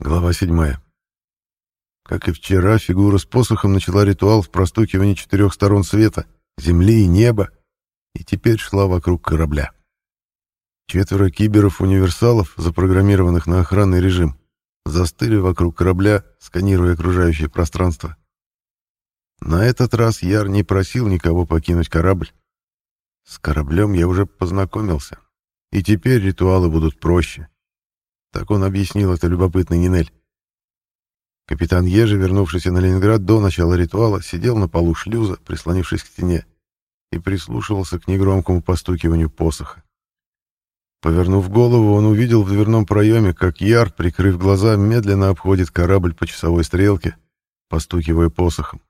Глава 7. Как и вчера, фигура с посохом начала ритуал в простукивании четырех сторон света, земли и неба, и теперь шла вокруг корабля. Четверо киберов-универсалов, запрограммированных на охранный режим, застыли вокруг корабля, сканируя окружающее пространство. На этот раз Яр не просил никого покинуть корабль. С кораблем я уже познакомился, и теперь ритуалы будут проще. Так он объяснил это любопытный Нинель. Капитан Ежи, вернувшийся на Ленинград до начала ритуала, сидел на полу шлюза, прислонившись к стене, и прислушивался к негромкому постукиванию посоха. Повернув голову, он увидел в дверном проеме, как Яр, прикрыв глаза, медленно обходит корабль по часовой стрелке, постукивая посохом.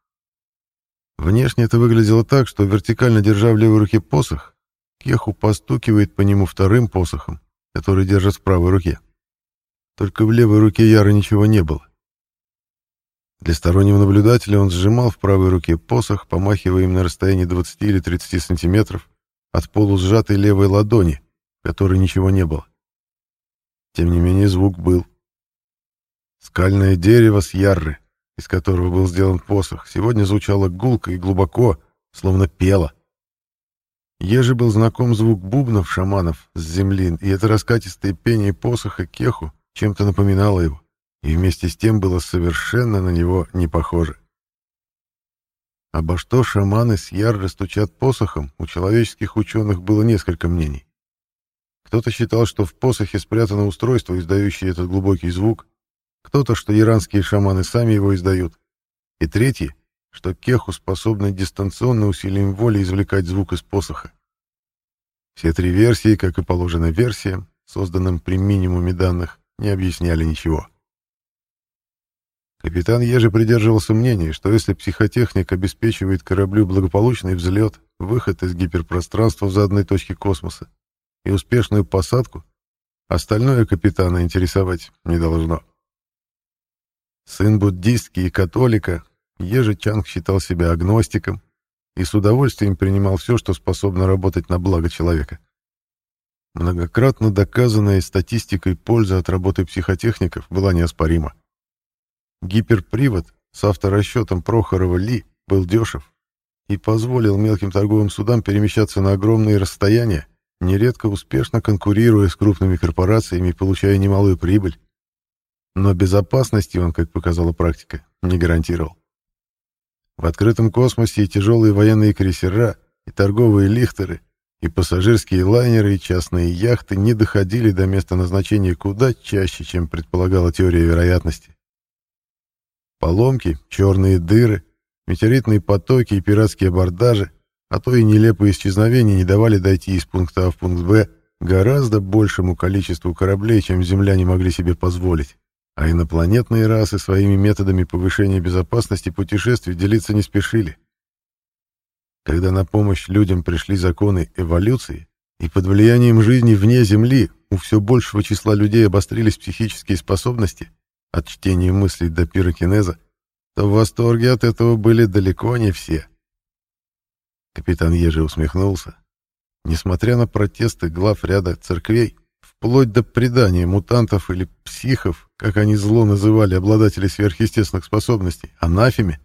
Внешне это выглядело так, что, вертикально держа в левой руке посох, Кеху постукивает по нему вторым посохом, который держит в правой руке. Только в левой руке Яра ничего не было. Для стороннего наблюдателя он сжимал в правой руке посох, помахивая им на расстоянии 20 или 30 сантиметров от полусжатой левой ладони, которой ничего не было. Тем не менее звук был. Скальное дерево с ярры, из которого был сделан посох, сегодня звучало гулко и глубоко, словно пело. Еже был знаком звук бубнов шаманов с земли, и это раскатистое пение посоха кеху чем-то напоминало его, и вместе с тем было совершенно на него не похоже. Обо что шаманы с Ярры стучат посохом, у человеческих ученых было несколько мнений. Кто-то считал, что в посохе спрятано устройство, издающее этот глубокий звук, кто-то, что иранские шаманы сами его издают, и третий, что кеху способны дистанционно усилием воли извлекать звук из посоха. Все три версии, как и положено версиям, созданным при минимуме данных, не объясняли ничего. Капитан Ежи придерживался мнения, что если психотехник обеспечивает кораблю благополучный взлет, выход из гиперпространства в заданной точке космоса и успешную посадку, остальное капитана интересовать не должно. Сын буддистки и католика, Ежи Чанг считал себя агностиком и с удовольствием принимал все, что способно работать на благо человека. Многократно доказанная статистикой польза от работы психотехников была неоспорима. Гиперпривод с авторасчетом Прохорова-Ли был дешев и позволил мелким торговым судам перемещаться на огромные расстояния, нередко успешно конкурируя с крупными корпорациями и получая немалую прибыль. Но безопасности он, как показала практика, не гарантировал. В открытом космосе и тяжелые военные крейсера, и торговые лихтеры и пассажирские лайнеры и частные яхты не доходили до места назначения куда чаще, чем предполагала теория вероятности. Поломки, черные дыры, метеоритные потоки и пиратские абордажи, а то и нелепые исчезновения не давали дойти из пункта А в пункт Б гораздо большему количеству кораблей, чем земляне могли себе позволить. А инопланетные расы своими методами повышения безопасности путешествий делиться не спешили. Когда на помощь людям пришли законы эволюции, и под влиянием жизни вне Земли у все большего числа людей обострились психические способности, от чтения мыслей до пирокинеза, то в восторге от этого были далеко не все. Капитан Ежи усмехнулся. Несмотря на протесты глав ряда церквей, вплоть до предания мутантов или психов, как они зло называли обладателей сверхъестественных способностей, анафеме,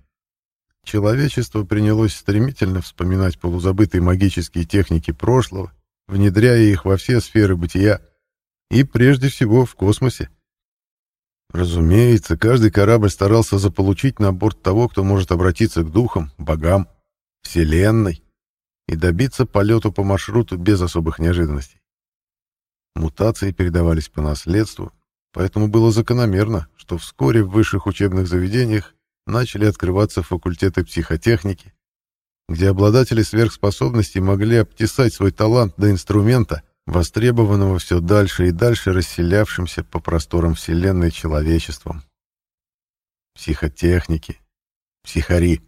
Человечество принялось стремительно вспоминать полузабытые магические техники прошлого, внедряя их во все сферы бытия, и прежде всего в космосе. Разумеется, каждый корабль старался заполучить на борт того, кто может обратиться к духам, богам, вселенной и добиться полету по маршруту без особых неожиданностей. Мутации передавались по наследству, поэтому было закономерно, что вскоре в высших учебных заведениях начали открываться факультеты психотехники, где обладатели сверхспособностей могли обтесать свой талант до инструмента, востребованного все дальше и дальше расселявшимся по просторам Вселенной человечеством. Психотехники, психари,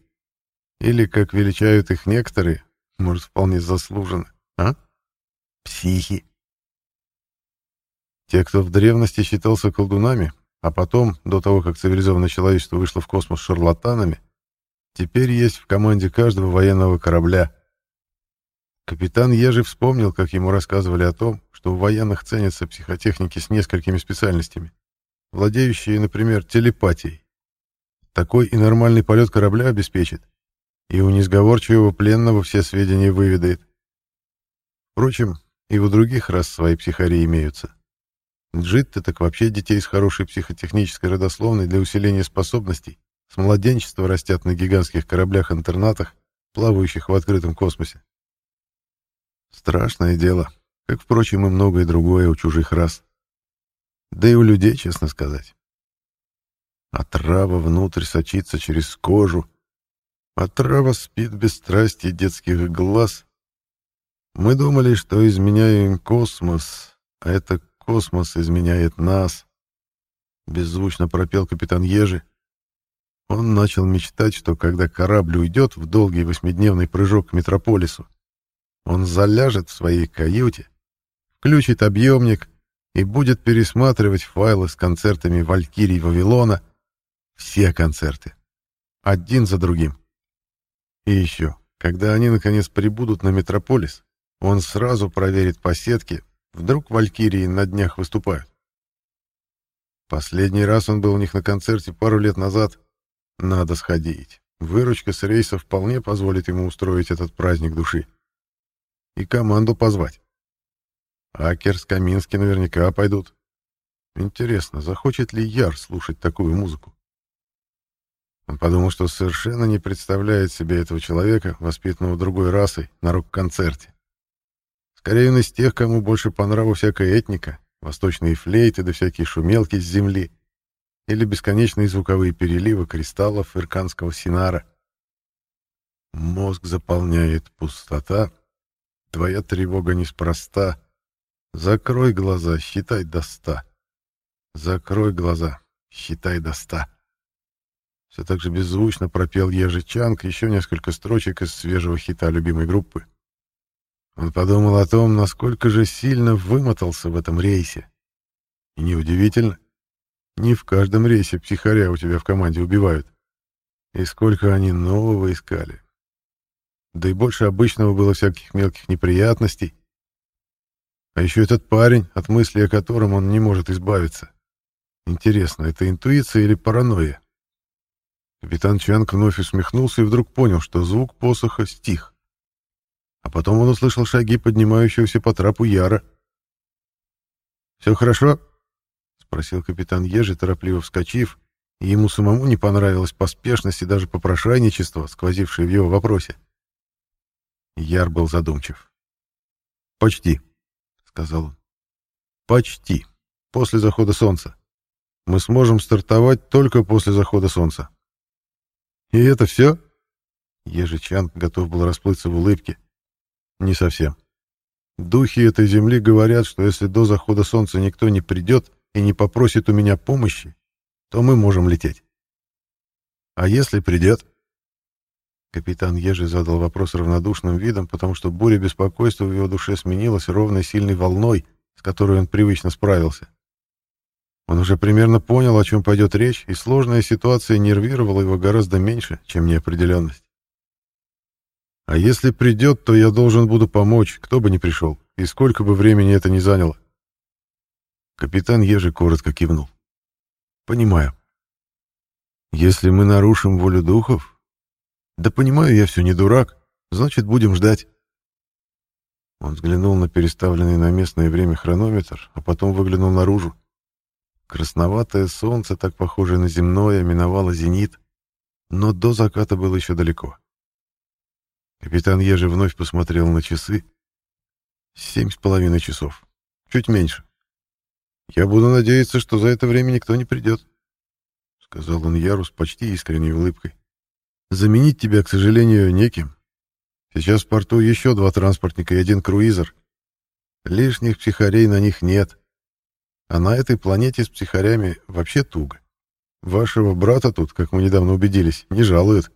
или, как величают их некоторые, может, вполне заслуженно, а? Психи. Те, кто в древности считался колдунами, а потом, до того, как цивилизованное человечество вышло в космос шарлатанами, теперь есть в команде каждого военного корабля. Капитан Ежи вспомнил, как ему рассказывали о том, что у военных ценятся психотехники с несколькими специальностями. владеющие, например, телепатией. Такой и нормальный полет корабля обеспечит, и у несговорчивого пленного все сведения выведает. Впрочем, и у других рас свои психари имеются. Джитты так вообще детей с хорошей психотехнической родословной для усиления способностей с младенчества растят на гигантских кораблях-интернатах, плавающих в открытом космосе. Страшное дело, как, впрочем, и многое другое у чужих рас. Да и у людей, честно сказать. Отрава внутрь сочится через кожу. Отрава спит без страсти детских глаз. Мы думали, что изменяем космос, а это космос изменяет нас. Беззвучно пропел капитан Ежи. Он начал мечтать, что когда корабль уйдет в долгий восьмидневный прыжок к метрополису, он заляжет в своей каюте, включит объемник и будет пересматривать файлы с концертами «Валькирий Вавилона», все концерты, один за другим. И еще, когда они наконец прибудут на Метрополис, он сразу проверит по сетке, вдруг «Валькирии» на днях выступают. Последний раз он был у них на концерте пару лет назад. Надо сходить. Выручка с рейса вполне позволит ему устроить этот праздник души. И команду позвать. Акер с Камински наверняка пойдут. Интересно, захочет ли Яр слушать такую музыку? Он подумал, что совершенно не представляет себе этого человека, воспитанного другой расой, на рок-концерте. Скорее он из тех, кому больше по нраву всякая этника, восточные флейты да всякие шумелки с земли или бесконечные звуковые переливы кристаллов ирканского синара. Мозг заполняет пустота, твоя тревога неспроста. Закрой глаза, считай до ста. Закрой глаза, считай до ста. Все так же беззвучно пропел Ежичанг еще несколько строчек из свежего хита любимой группы. Он подумал о том, насколько же сильно вымотался в этом рейсе. И неудивительно. Не в каждом рейсе психаря у тебя в команде убивают. И сколько они нового искали. Да и больше обычного было всяких мелких неприятностей. А еще этот парень, от мысли о котором он не может избавиться. Интересно, это интуиция или паранойя? Капитан Чанг вновь усмехнулся и вдруг понял, что звук посоха стих. А потом он услышал шаги поднимающегося по трапу Яра. «Все хорошо?» — спросил капитан Ежи, торопливо вскочив, и ему самому не понравилась поспешность и даже попрошайничество, сквозившее в его вопросе. Яр был задумчив. «Почти», — сказал он. «Почти. После захода солнца. Мы сможем стартовать только после захода солнца». «И это все?» Ежичан готов был расплыться в улыбке. Не совсем. Духи этой земли говорят, что если до захода солнца никто не придет и не попросит у меня помощи, то мы можем лететь. А если придет? Капитан Ежи задал вопрос равнодушным видом, потому что буря беспокойства в его душе сменилась ровной сильной волной, с которой он привычно справился. Он уже примерно понял, о чем пойдет речь, и сложная ситуация нервировала его гораздо меньше, чем неопределенность. А если придет, то я должен буду помочь, кто бы ни пришел, и сколько бы времени это ни заняло. Капитан Ежи коротко кивнул. Понимаю. Если мы нарушим волю духов... Да понимаю, я все не дурак, значит, будем ждать. Он взглянул на переставленный на местное время хронометр, а потом выглянул наружу. Красноватое солнце, так похожее на земное, миновало зенит, но до заката было еще далеко. Капитан Ежи вновь посмотрел на часы. Семь с половиной часов. Чуть меньше. Я буду надеяться, что за это время никто не придет, — сказал он Яру с почти искренней улыбкой. Заменить тебя, к сожалению, неким. Сейчас в порту еще два транспортника и один круизер. Лишних психарей на них нет. А на этой планете с психарями вообще туго. Вашего брата тут, как мы недавно убедились, не жалуют.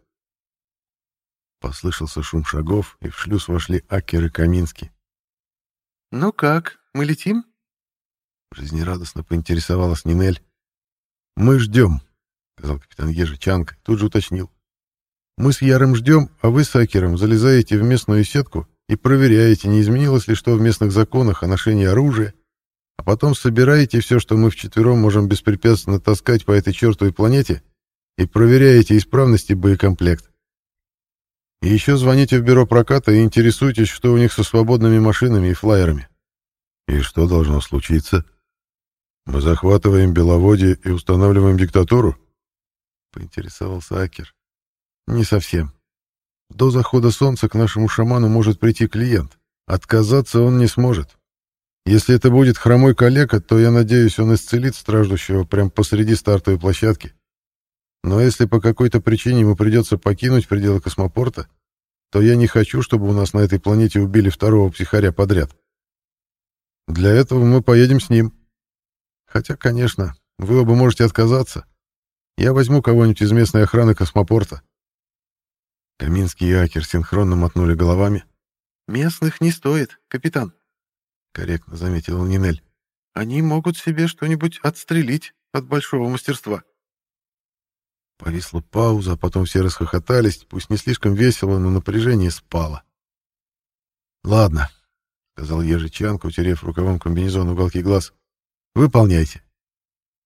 Послышался шум шагов, и в шлюз вошли Акер и Каминский. «Ну как, мы летим?» Жизнерадостно поинтересовалась Нинель. «Мы ждем», — сказал капитан Ежичанка, тут же уточнил. «Мы с Яром ждем, а вы с Акером залезаете в местную сетку и проверяете, не изменилось ли что в местных законах о ношении оружия, а потом собираете все, что мы вчетвером можем беспрепятственно таскать по этой чертовой планете, и проверяете исправность и боекомплект. И еще звоните в бюро проката и интересуйтесь, что у них со свободными машинами и флайерами. И что должно случиться? Мы захватываем Беловодье и устанавливаем диктатуру? Поинтересовался Акер. Не совсем. До захода солнца к нашему шаману может прийти клиент. Отказаться он не сможет. Если это будет хромой калека, то, я надеюсь, он исцелит страждущего прямо посреди стартовой площадки. Но если по какой-то причине ему придется покинуть пределы космопорта, то я не хочу, чтобы у нас на этой планете убили второго психаря подряд. Для этого мы поедем с ним. Хотя, конечно, вы оба можете отказаться. Я возьму кого-нибудь из местной охраны космопорта. Каминский и Акер синхронно мотнули головами. «Местных не стоит, капитан», — корректно заметила Нинель. «Они могут себе что-нибудь отстрелить от большого мастерства». Повисла пауза, а потом все расхохотались, пусть не слишком весело, но напряжение спало. «Ладно», — сказал ежичанка, утерев рукавом комбинезон уголки глаз, — «выполняйте.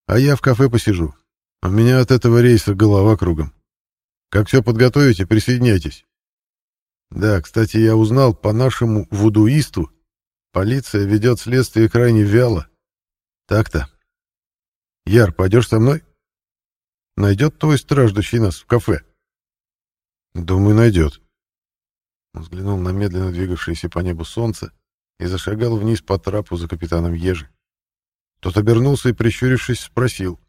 А я в кафе посижу. У меня от этого рейса голова кругом. Как все подготовите, присоединяйтесь. Да, кстати, я узнал, по нашему вудуисту полиция ведет следствие крайне вяло. Так-то. Яр, пойдешь со мной?» Найдет твой страждущий нас в кафе? Думаю, найдет. Он взглянул на медленно двигавшееся по небу солнце и зашагал вниз по трапу за капитаном Ежи. Тот обернулся и, прищурившись, спросил.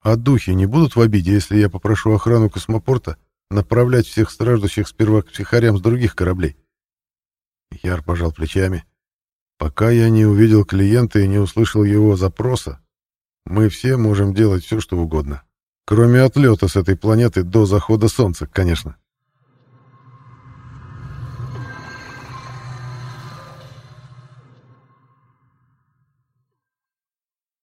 «А духи не будут в обиде, если я попрошу охрану космопорта направлять всех страждущих сперва к психарям с других кораблей?» Яр пожал плечами. «Пока я не увидел клиента и не услышал его запроса, мы все можем делать все, что угодно. Кроме отлета с этой планеты до захода Солнца, конечно.